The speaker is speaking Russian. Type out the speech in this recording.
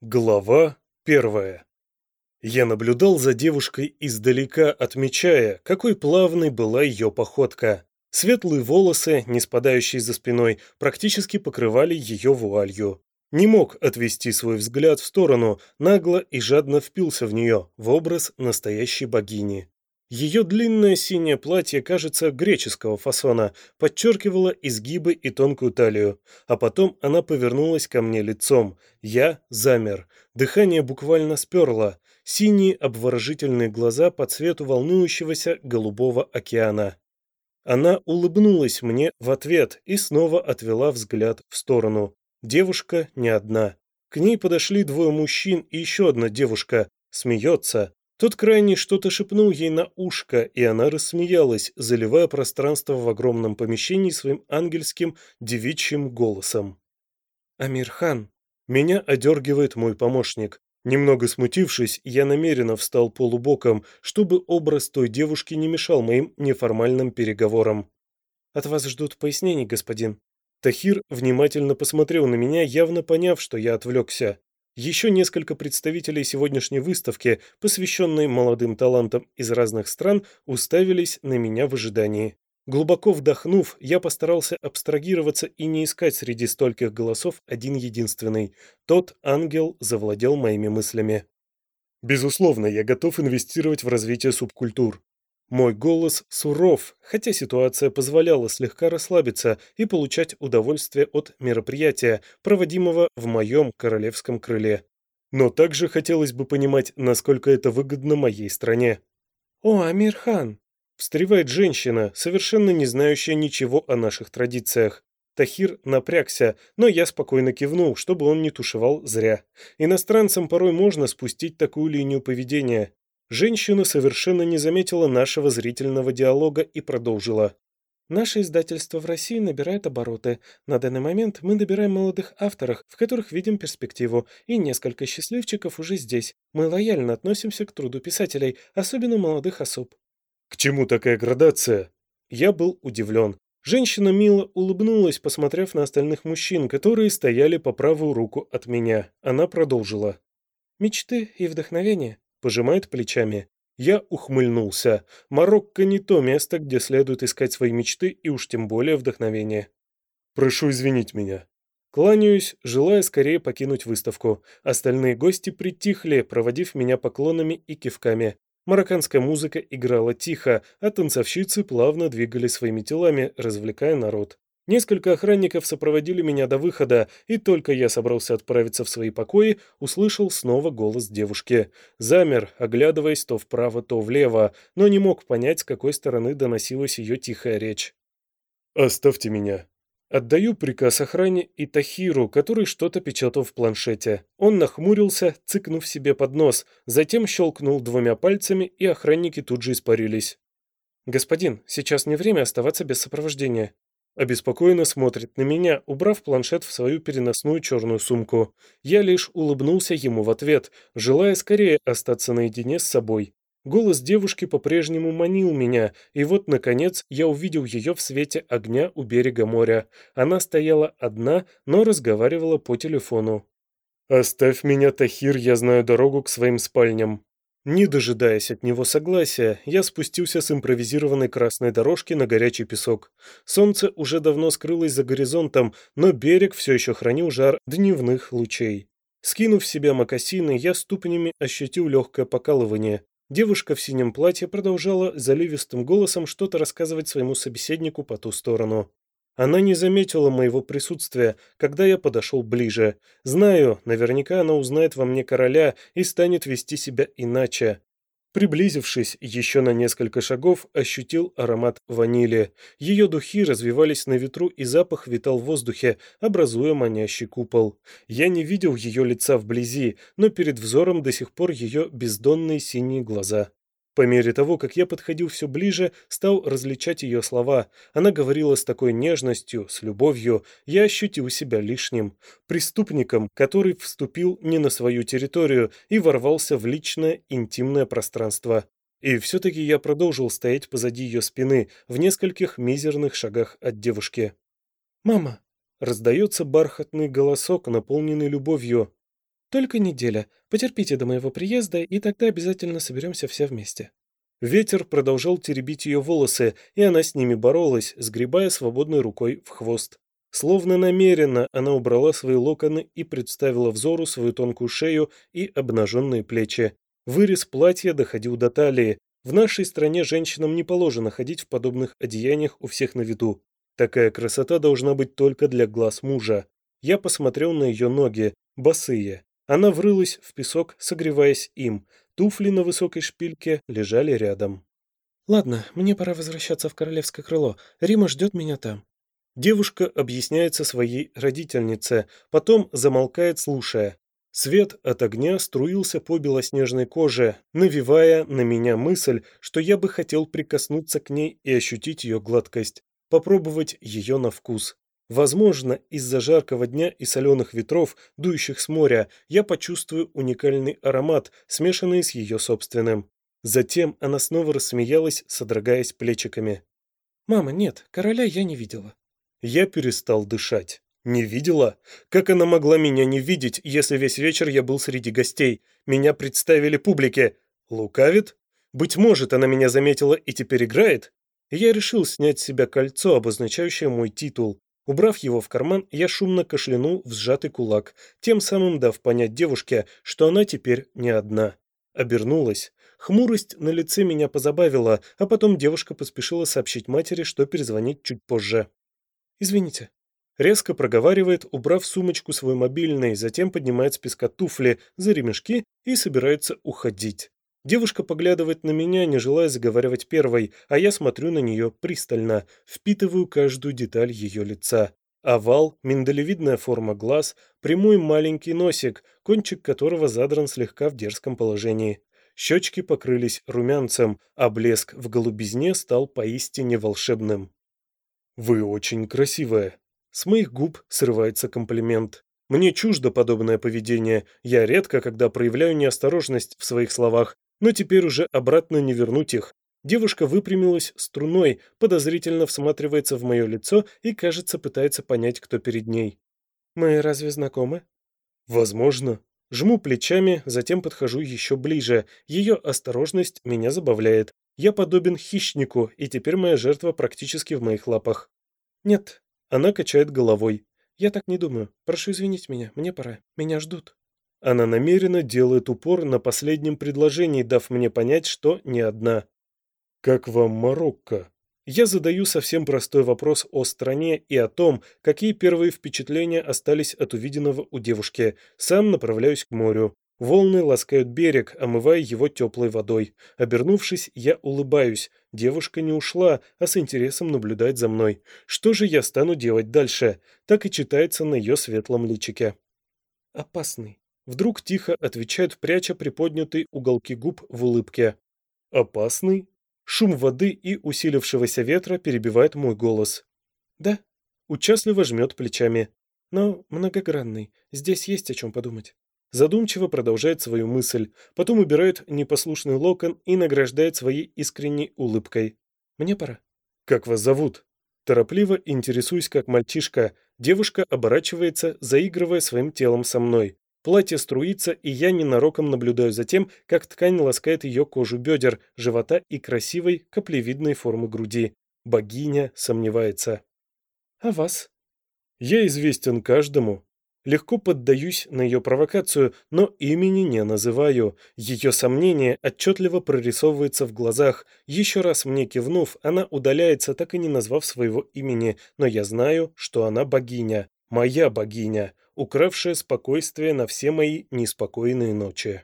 Глава первая. Я наблюдал за девушкой издалека, отмечая, какой плавной была ее походка. Светлые волосы, не спадающие за спиной, практически покрывали ее вуалью. Не мог отвести свой взгляд в сторону, нагло и жадно впился в нее, в образ настоящей богини. Ее длинное синее платье, кажется, греческого фасона, подчеркивало изгибы и тонкую талию, а потом она повернулась ко мне лицом. Я замер. Дыхание буквально сперло. Синие обворожительные глаза по цвету волнующегося голубого океана. Она улыбнулась мне в ответ и снова отвела взгляд в сторону. Девушка не одна. К ней подошли двое мужчин и еще одна девушка. Смеется. Тот крайний что-то шепнул ей на ушко, и она рассмеялась, заливая пространство в огромном помещении своим ангельским девичьим голосом. «Амирхан!» Меня одергивает мой помощник. Немного смутившись, я намеренно встал полубоком, чтобы образ той девушки не мешал моим неформальным переговорам. «От вас ждут пояснений, господин». Тахир внимательно посмотрел на меня, явно поняв, что я отвлекся. Еще несколько представителей сегодняшней выставки, посвященной молодым талантам из разных стран, уставились на меня в ожидании. Глубоко вдохнув, я постарался абстрагироваться и не искать среди стольких голосов один единственный. Тот ангел завладел моими мыслями. Безусловно, я готов инвестировать в развитие субкультур. Мой голос суров, хотя ситуация позволяла слегка расслабиться и получать удовольствие от мероприятия, проводимого в моем королевском крыле. Но также хотелось бы понимать, насколько это выгодно моей стране. «О, Амирхан!» – встревает женщина, совершенно не знающая ничего о наших традициях. Тахир напрягся, но я спокойно кивнул, чтобы он не тушевал зря. Иностранцам порой можно спустить такую линию поведения. Женщина совершенно не заметила нашего зрительного диалога и продолжила. Наше издательство в России набирает обороты. На данный момент мы набираем молодых авторов, в которых видим перспективу, и несколько счастливчиков уже здесь. Мы лояльно относимся к труду писателей, особенно молодых особ. К чему такая градация? Я был удивлен. Женщина мило улыбнулась, посмотрев на остальных мужчин, которые стояли по правую руку от меня. Она продолжила. Мечты и вдохновение пожимает плечами. Я ухмыльнулся. Марокко не то место, где следует искать свои мечты и уж тем более вдохновение. Прошу извинить меня. Кланяюсь, желая скорее покинуть выставку. Остальные гости притихли, проводив меня поклонами и кивками. Марокканская музыка играла тихо, а танцовщицы плавно двигали своими телами, развлекая народ. Несколько охранников сопроводили меня до выхода, и только я собрался отправиться в свои покои, услышал снова голос девушки. Замер, оглядываясь то вправо, то влево, но не мог понять, с какой стороны доносилась ее тихая речь. «Оставьте меня». Отдаю приказ охране и Тахиру, который что-то печатал в планшете. Он нахмурился, цыкнув себе под нос, затем щелкнул двумя пальцами, и охранники тут же испарились. «Господин, сейчас не время оставаться без сопровождения», Обеспокоенно смотрит на меня, убрав планшет в свою переносную черную сумку. Я лишь улыбнулся ему в ответ, желая скорее остаться наедине с собой. Голос девушки по-прежнему манил меня, и вот, наконец, я увидел ее в свете огня у берега моря. Она стояла одна, но разговаривала по телефону. «Оставь меня, Тахир, я знаю дорогу к своим спальням». Не дожидаясь от него согласия, я спустился с импровизированной красной дорожки на горячий песок. Солнце уже давно скрылось за горизонтом, но берег все еще хранил жар дневных лучей. Скинув в себя мокасины, я ступнями ощутил легкое покалывание. Девушка в синем платье продолжала заливистым голосом что-то рассказывать своему собеседнику по ту сторону. Она не заметила моего присутствия, когда я подошел ближе. Знаю, наверняка она узнает во мне короля и станет вести себя иначе. Приблизившись еще на несколько шагов, ощутил аромат ванили. Ее духи развивались на ветру, и запах витал в воздухе, образуя манящий купол. Я не видел ее лица вблизи, но перед взором до сих пор ее бездонные синие глаза. По мере того, как я подходил все ближе, стал различать ее слова. Она говорила с такой нежностью, с любовью. Я ощутил себя лишним. Преступником, который вступил не на свою территорию и ворвался в личное, интимное пространство. И все-таки я продолжил стоять позади ее спины, в нескольких мизерных шагах от девушки. «Мама!» — раздается бархатный голосок, наполненный любовью. Только неделя. Потерпите до моего приезда, и тогда обязательно соберемся все вместе». Ветер продолжал теребить ее волосы, и она с ними боролась, сгребая свободной рукой в хвост. Словно намеренно она убрала свои локоны и представила взору свою тонкую шею и обнаженные плечи. Вырез платья доходил до талии. В нашей стране женщинам не положено ходить в подобных одеяниях у всех на виду. Такая красота должна быть только для глаз мужа. Я посмотрел на ее ноги, босые. Она врылась в песок, согреваясь им. Туфли на высокой шпильке лежали рядом. «Ладно, мне пора возвращаться в королевское крыло. Рима ждет меня там». Девушка объясняется своей родительнице, потом замолкает, слушая. Свет от огня струился по белоснежной коже, навевая на меня мысль, что я бы хотел прикоснуться к ней и ощутить ее гладкость, попробовать ее на вкус. Возможно, из-за жаркого дня и соленых ветров, дующих с моря, я почувствую уникальный аромат, смешанный с ее собственным. Затем она снова рассмеялась, содрогаясь плечиками. «Мама, нет, короля я не видела». Я перестал дышать. Не видела? Как она могла меня не видеть, если весь вечер я был среди гостей? Меня представили публике. Лукавит? Быть может, она меня заметила и теперь играет? Я решил снять с себя кольцо, обозначающее мой титул. Убрав его в карман, я шумно кашлянул в сжатый кулак, тем самым дав понять девушке, что она теперь не одна. Обернулась. Хмурость на лице меня позабавила, а потом девушка поспешила сообщить матери, что перезвонить чуть позже. «Извините». Резко проговаривает, убрав сумочку свой мобильный, затем поднимает с песка туфли за ремешки и собирается уходить. Девушка поглядывает на меня, не желая заговаривать первой, а я смотрю на нее пристально, впитываю каждую деталь ее лица. Овал, миндалевидная форма глаз, прямой маленький носик, кончик которого задран слегка в дерзком положении. Щечки покрылись румянцем, а блеск в голубизне стал поистине волшебным. «Вы очень красивая». С моих губ срывается комплимент. Мне чуждо подобное поведение. Я редко, когда проявляю неосторожность в своих словах, но теперь уже обратно не вернуть их. Девушка выпрямилась струной, подозрительно всматривается в мое лицо и, кажется, пытается понять, кто перед ней. «Мы разве знакомы?» «Возможно». Жму плечами, затем подхожу еще ближе. Ее осторожность меня забавляет. Я подобен хищнику, и теперь моя жертва практически в моих лапах. Нет, она качает головой. Я так не думаю. Прошу извинить меня, мне пора. Меня ждут. Она намеренно делает упор на последнем предложении, дав мне понять, что не одна. «Как вам Марокко?» Я задаю совсем простой вопрос о стране и о том, какие первые впечатления остались от увиденного у девушки. Сам направляюсь к морю. Волны ласкают берег, омывая его теплой водой. Обернувшись, я улыбаюсь. Девушка не ушла, а с интересом наблюдает за мной. Что же я стану делать дальше? Так и читается на ее светлом личике. «Опасный», — вдруг тихо отвечает, пряча приподнятые уголки губ в улыбке. «Опасный?» Шум воды и усилившегося ветра перебивает мой голос. «Да», — участливо жмет плечами. «Но многогранный. Здесь есть о чем подумать». Задумчиво продолжает свою мысль, потом убирает непослушный локон и награждает своей искренней улыбкой. «Мне пора». «Как вас зовут?» Торопливо интересуюсь, как мальчишка. Девушка оборачивается, заигрывая своим телом со мной. Платье струится, и я ненароком наблюдаю за тем, как ткань ласкает ее кожу бедер, живота и красивой, каплевидной формы груди. Богиня сомневается. «А вас?» «Я известен каждому», Легко поддаюсь на ее провокацию, но имени не называю. Ее сомнение отчетливо прорисовывается в глазах. Еще раз мне кивнув, она удаляется, так и не назвав своего имени, но я знаю, что она богиня. Моя богиня, укравшая спокойствие на все мои неспокойные ночи.